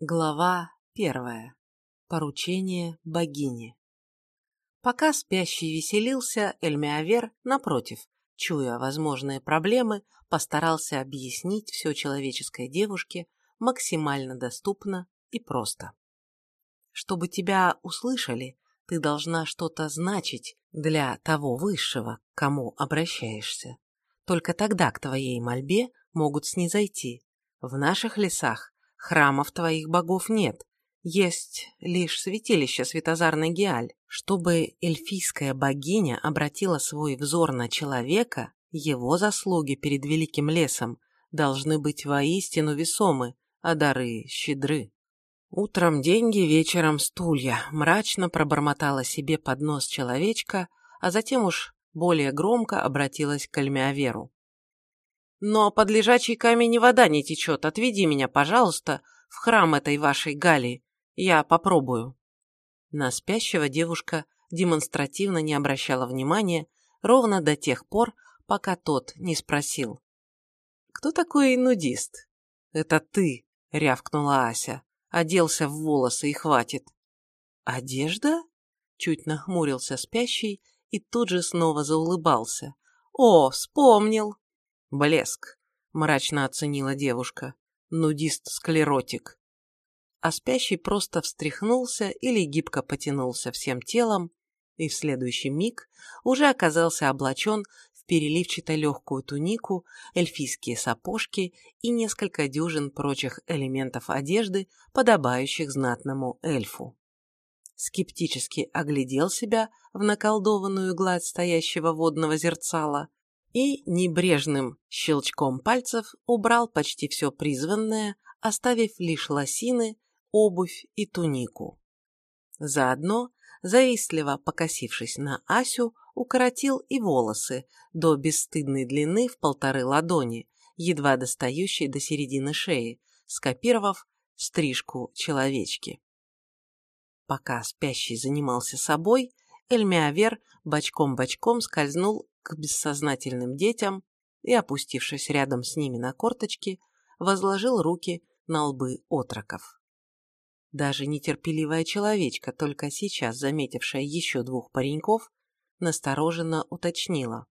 Глава первая. Поручение богини. Пока спящий веселился, Эльмиавер, напротив, чуя возможные проблемы, постарался объяснить все человеческой девушке максимально доступно и просто. Чтобы тебя услышали, ты должна что-то значить для того высшего, к кому обращаешься. Только тогда к твоей мольбе могут снизойти. В наших лесах Храмов твоих богов нет. Есть лишь святилище Светозарной Геаль. Чтобы эльфийская богиня обратила свой взор на человека, его заслуги перед великим лесом должны быть воистину весомы, а дары щедры. Утром деньги, вечером стулья, мрачно пробормотала себе под нос человечка, а затем уж более громко обратилась к Альмиаверу. Но под лежачий камень и вода не течет. Отведи меня, пожалуйста, в храм этой вашей Гали. Я попробую». На спящего девушка демонстративно не обращала внимания ровно до тех пор, пока тот не спросил. «Кто такой нудист?» «Это ты», — рявкнула Ася. «Оделся в волосы и хватит». «Одежда?» — чуть нахмурился спящий и тут же снова заулыбался. «О, вспомнил!» «Блеск», — мрачно оценила девушка. «Нудист-склеротик». А спящий просто встряхнулся или гибко потянулся всем телом, и в следующий миг уже оказался облачен в переливчато легкую тунику, эльфийские сапожки и несколько дюжин прочих элементов одежды, подобающих знатному эльфу. Скептически оглядел себя в наколдованную гладь стоящего водного зерцала и небрежным щелчком пальцев убрал почти все призванное, оставив лишь лосины, обувь и тунику. Заодно, завистливо покосившись на Асю, укоротил и волосы до бесстыдной длины в полторы ладони, едва достающей до середины шеи, скопировав стрижку человечки. Пока спящий занимался собой, Эльмиавер бочком-бочком скользнул к бессознательным детям и, опустившись рядом с ними на корточки, возложил руки на лбы отроков. Даже нетерпеливая человечка, только сейчас заметившая еще двух пареньков, настороженно уточнила.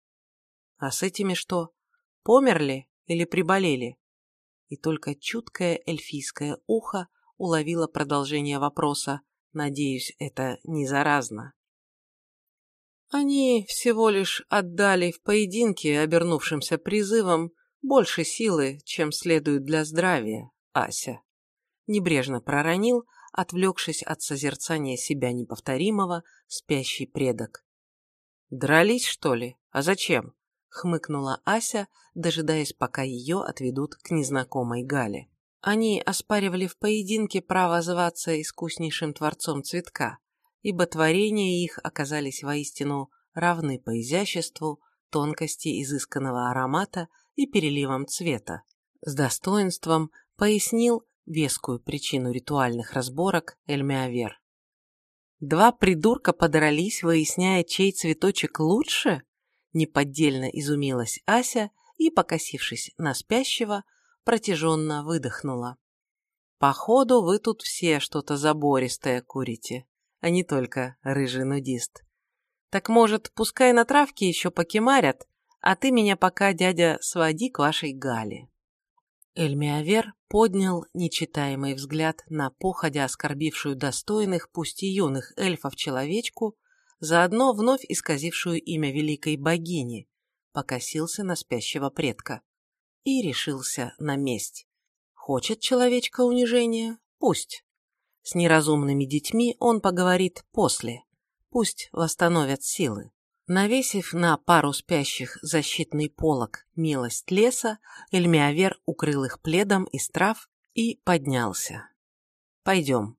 «А с этими что? Померли или приболели?» И только чуткое эльфийское ухо уловило продолжение вопроса «Надеюсь, это не заразно». Они всего лишь отдали в поединке, обернувшимся призывом, больше силы, чем следует для здравия, Ася. Небрежно проронил, отвлекшись от созерцания себя неповторимого, спящий предок. «Дрались, что ли? А зачем?» — хмыкнула Ася, дожидаясь, пока ее отведут к незнакомой Гале. Они оспаривали в поединке право зваться искуснейшим творцом цветка, ибо творения их оказались воистину равны по изяществу, тонкости изысканного аромата и переливам цвета. С достоинством пояснил вескую причину ритуальных разборок Эльмиавер. Два придурка подрались, выясняя, чей цветочек лучше? Неподдельно изумилась Ася и, покосившись на спящего, протяженно выдохнула. «Походу, вы тут все что-то забористое курите» а не только рыжий нудист. Так может, пускай на травке еще покемарят, а ты меня пока, дядя, своди к вашей Гале. Эльмиавер поднял нечитаемый взгляд на походя оскорбившую достойных, пусть и юных эльфов человечку, заодно вновь исказившую имя великой богини, покосился на спящего предка и решился на месть. Хочет человечка унижения? Пусть. С неразумными детьми он поговорит после. Пусть восстановят силы. Навесив на пару спящих защитный полог милость леса, Эльмиавер укрыл их пледом из трав и поднялся. «Пойдем».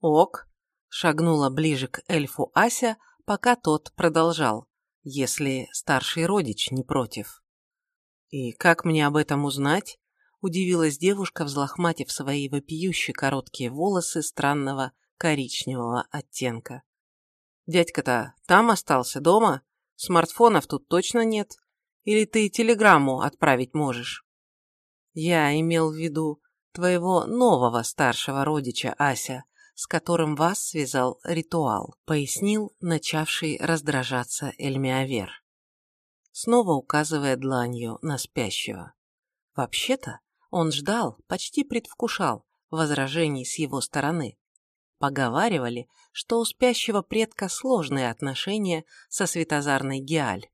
«Ок», — шагнула ближе к эльфу Ася, пока тот продолжал, если старший родич не против. «И как мне об этом узнать?» Удивилась девушка, взлохматив свои вопиющие короткие волосы странного коричневого оттенка. «Дядька-то там остался, дома? Смартфонов тут точно нет? Или ты телеграмму отправить можешь?» «Я имел в виду, твоего нового старшего родича, Ася, с которым вас связал ритуал», пояснил начавший раздражаться Эльмиавер, снова указывая дланью на спящего. Вообще-то он ждал, почти предвкушал возражений с его стороны. Поговаривали, что у спящего предка сложные отношения со светозарной Геаль.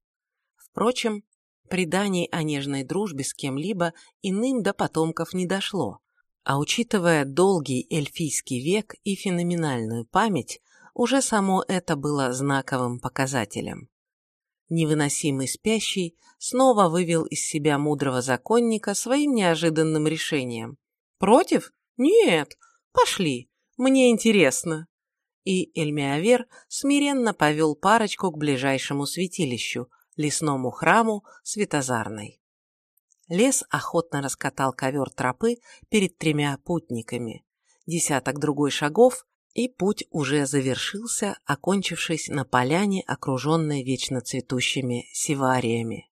Впрочем, преданий о нежной дружбе с кем-либо иным до потомков не дошло, а учитывая долгий эльфийский век и феноменальную память, уже само это было знаковым показателем. Невыносимый спящий снова вывел из себя мудрого законника своим неожиданным решением. «Против? Нет, пошли, мне интересно». И Эльмиавер смиренно повел парочку к ближайшему святилищу, лесному храму Светозарной. Лес охотно раскатал ковер тропы перед тремя путниками. Десяток другой шагов, и путь уже завершился, окончившись на поляне, окруженной вечно цветущими сивариями.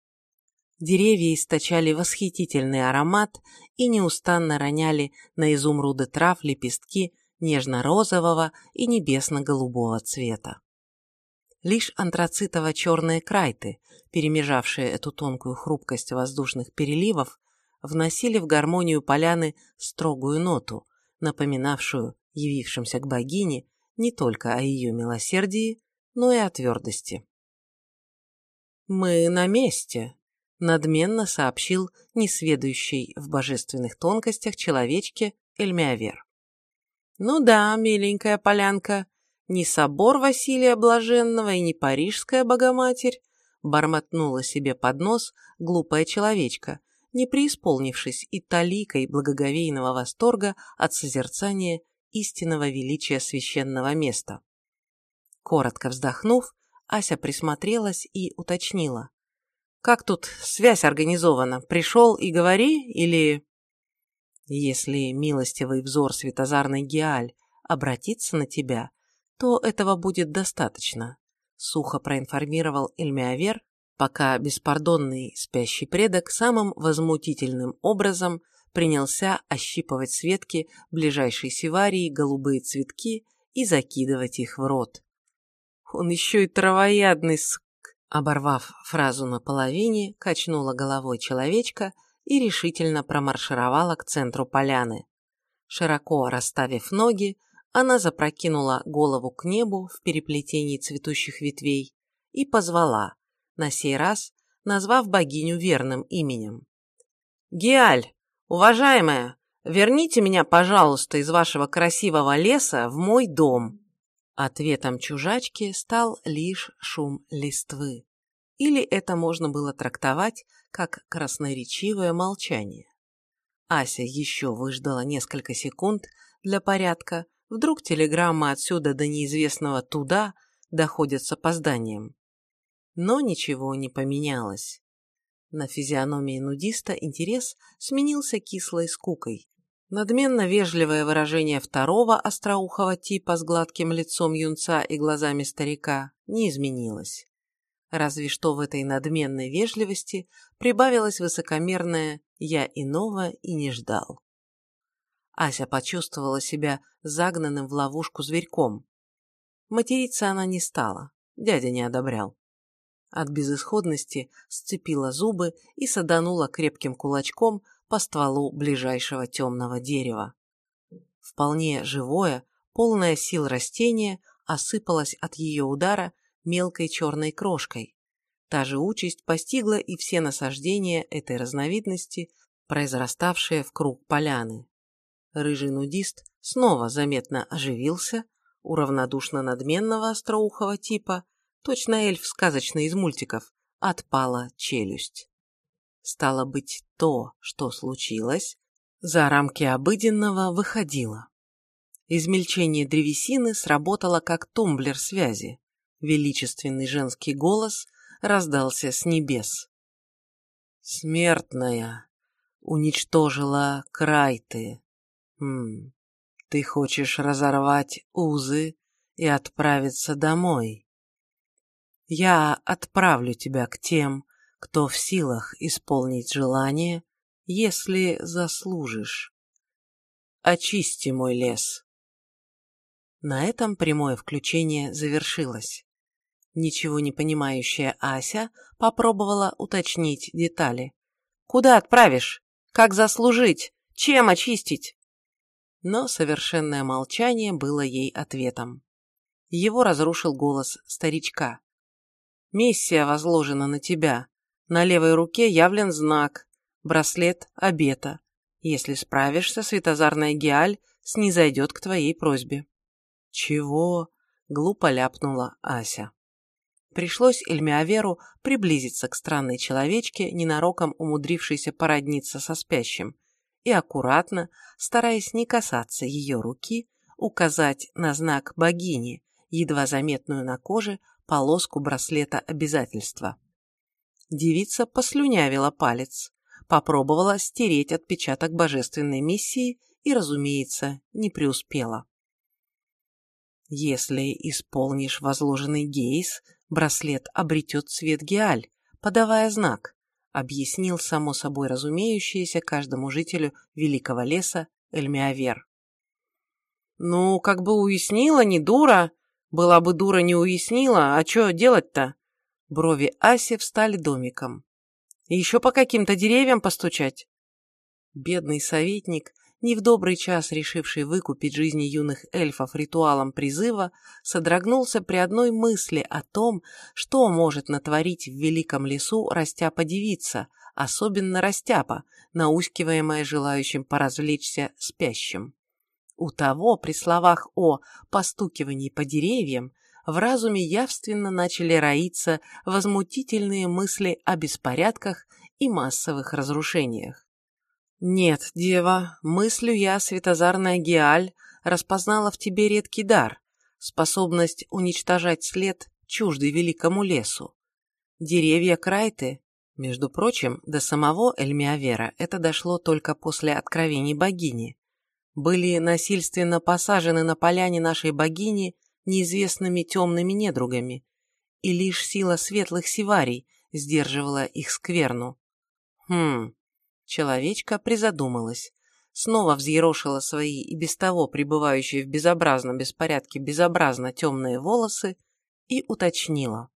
Деревья источали восхитительный аромат и неустанно роняли на изумруды трав лепестки нежно-розового и небесно-голубого цвета. Лишь антрацитово-черные крайты, перемежавшие эту тонкую хрупкость воздушных переливов, вносили в гармонию поляны строгую ноту, напоминавшую явившимся к богине не только о ее милосердии, но и о твердости. «Мы на месте», — надменно сообщил несведущий в божественных тонкостях человечке Эльмиавер. «Ну да, миленькая полянка, ни собор Василия Блаженного и ни Парижская Богоматерь, бормотнула себе под нос глупая человечка, не преисполнившись и таликой благоговейного восторга от созерцания истинного величия священного места. Коротко вздохнув, Ася присмотрелась и уточнила. «Как тут связь организована? Пришел и говори или...» «Если милостивый взор светозарной Геаль обратится на тебя, то этого будет достаточно», — сухо проинформировал Эльмиавер, пока беспардонный спящий предок самым возмутительным образом принялся ощипывать с ветки ближайшей севарии голубые цветки и закидывать их в рот. «Он еще и травоядный ск...» Оборвав фразу наполовине, качнула головой человечка и решительно промаршировала к центру поляны. Широко расставив ноги, она запрокинула голову к небу в переплетении цветущих ветвей и позвала, на сей раз назвав богиню верным именем. «Геаль, уважаемая, верните меня, пожалуйста, из вашего красивого леса в мой дом». Ответом чужачки стал лишь шум листвы. Или это можно было трактовать как красноречивое молчание. Ася еще выждала несколько секунд для порядка, Вдруг телеграмма отсюда до неизвестного туда доходит с опозданием. Но ничего не поменялось. На физиономии нудиста интерес сменился кислой скукой. Надменно вежливое выражение второго остроухого типа с гладким лицом юнца и глазами старика не изменилось. Разве что в этой надменной вежливости прибавилось высокомерное «я иного и не ждал». Ася почувствовала себя загнанным в ловушку зверьком. Материться она не стала, дядя не одобрял. От безысходности сцепила зубы и саданула крепким кулачком по стволу ближайшего темного дерева. Вполне живое, полное сил растение осыпалось от ее удара мелкой черной крошкой. Та же участь постигла и все насаждения этой разновидности, произраставшие в круг поляны. Рыжий нудист снова заметно оживился, у равнодушно-надменного остроухого типа, точно эльф сказочный из мультиков, отпала челюсть. Стало быть, то, что случилось, за рамки обыденного выходило. Измельчение древесины сработало как тумблер связи. Величественный женский голос раздался с небес. «Смертная уничтожила край ты, Хм, ты хочешь разорвать узы и отправиться домой? Я отправлю тебя к тем, кто в силах исполнить желание, если заслужишь. очисти мой лес. На этом прямое включение завершилось. Ничего не понимающая Ася попробовала уточнить детали. «Куда отправишь? Как заслужить? Чем очистить?» Но совершенное молчание было ей ответом. Его разрушил голос старичка. «Миссия возложена на тебя. На левой руке явлен знак, браслет обета. Если справишься, светозарная Геаль снизойдет к твоей просьбе». «Чего?» — глупо ляпнула Ася. Пришлось Эльмиаверу приблизиться к странной человечке, ненароком умудрившейся породниться со спящим, и аккуратно, стараясь не касаться ее руки, указать на знак богини, едва заметную на коже полоску браслета обязательства. Девица послюнявила палец, попробовала стереть отпечаток божественной миссии и, разумеется, не преуспела. Если исполнишь возложенный гейс, браслет обретет цвет геаль, подавая знак, объяснил само собой разумеющееся каждому жителю Великого леса Эльмиавер. «Ну, как бы уяснила, не дура. Была бы дура, не уяснила, а что делать-то?» Брови Аси встали домиком. «Еще по каким-то деревьям постучать?» Бедный советник не в добрый час решивший выкупить жизни юных эльфов ритуалом призыва, содрогнулся при одной мысли о том, что может натворить в великом лесу растяпа-девица, особенно растяпа, наускиваемая желающим поразвлечься спящим. У того, при словах о постукивании по деревьям, в разуме явственно начали роиться возмутительные мысли о беспорядках и массовых разрушениях. «Нет, дева, мыслю я, светозарная Геаль, распознала в тебе редкий дар, способность уничтожать след, чуждый великому лесу. Деревья Крайты, между прочим, до самого Эльмиавера это дошло только после откровений богини, были насильственно посажены на поляне нашей богини неизвестными темными недругами, и лишь сила светлых сиварий сдерживала их скверну. Хм, Человечка призадумалась, снова взъерошила свои и без того пребывающие в безобразном беспорядке безобразно темные волосы и уточнила.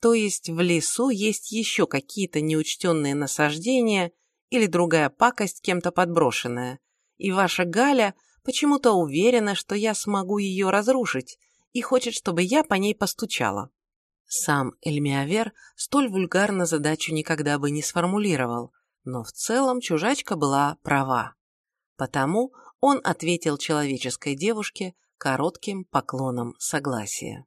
То есть в лесу есть еще какие-то неучтенные насаждения или другая пакость кем-то подброшенная, и ваша Галя почему-то уверена, что я смогу ее разрушить и хочет, чтобы я по ней постучала. Сам Эльмиавер столь вульгарно задачу никогда бы не сформулировал, но в целом чужачка была права. Потому он ответил человеческой девушке коротким поклоном согласия.